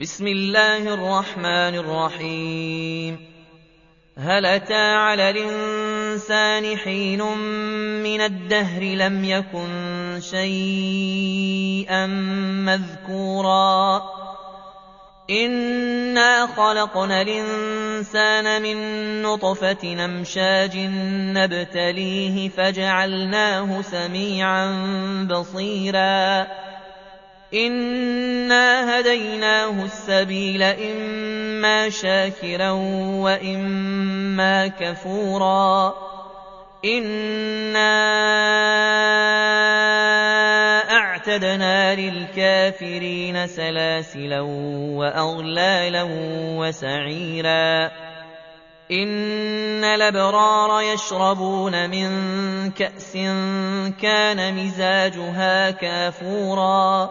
بسم الله الرحمن الرحيم. هل أتى على الإنسان حين من الدهر لم يكن شيئا مذكورا؟ إنا خلقنا الإنسان من نطفة أمشاج نبتليه فجعلناه سميعا بصيرا إنا هديناه السبيل إما شاكرا وإما كفورا إنا أعتدنا للكافرين سلاسلا وأغلالا وسعيرا إن الأبرار يشربون من كأس كان مزاجها كافورا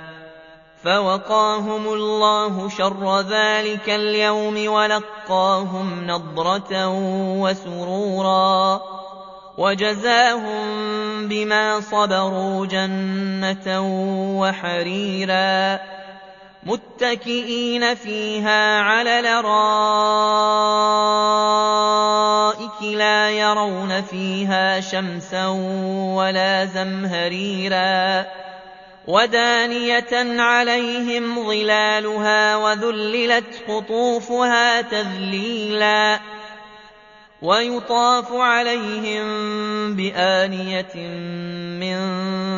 فوقاهم الله شر ذلك اليوم ولقاهم نضرة وسرورا وجزاهم بما صبروا جنة وحريرا متكئين فيها على الارائك لا يرون فيها شمسا ولا زمهريرا ودانية عليهم ظلالها وذللت قطوفها تذليلا ويطاف عليهم بآنية من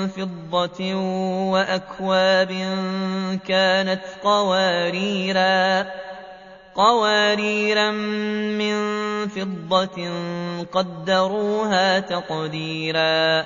فضة وأكواب كانت قواريرا قواريرا من فضة قدروها تقديرا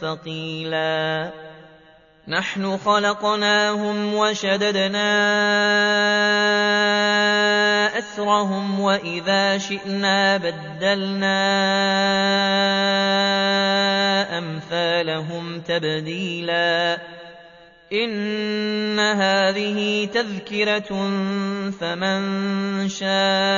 ثقيلا. نحن خلقناهم وشددنا أسرهم وإذا شئنا بدلنا أمثالهم تبديلا. إِنَّ هَٰذِهِ تَذْكِرَةٌ فَمَن شَاءَ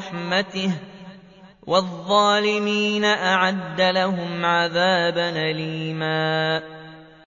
رَحْمَتِهِ ۚ وَالظَّالِمِينَ أَعَدَّ لَهُمْ عَذَابًا أَلِيمًا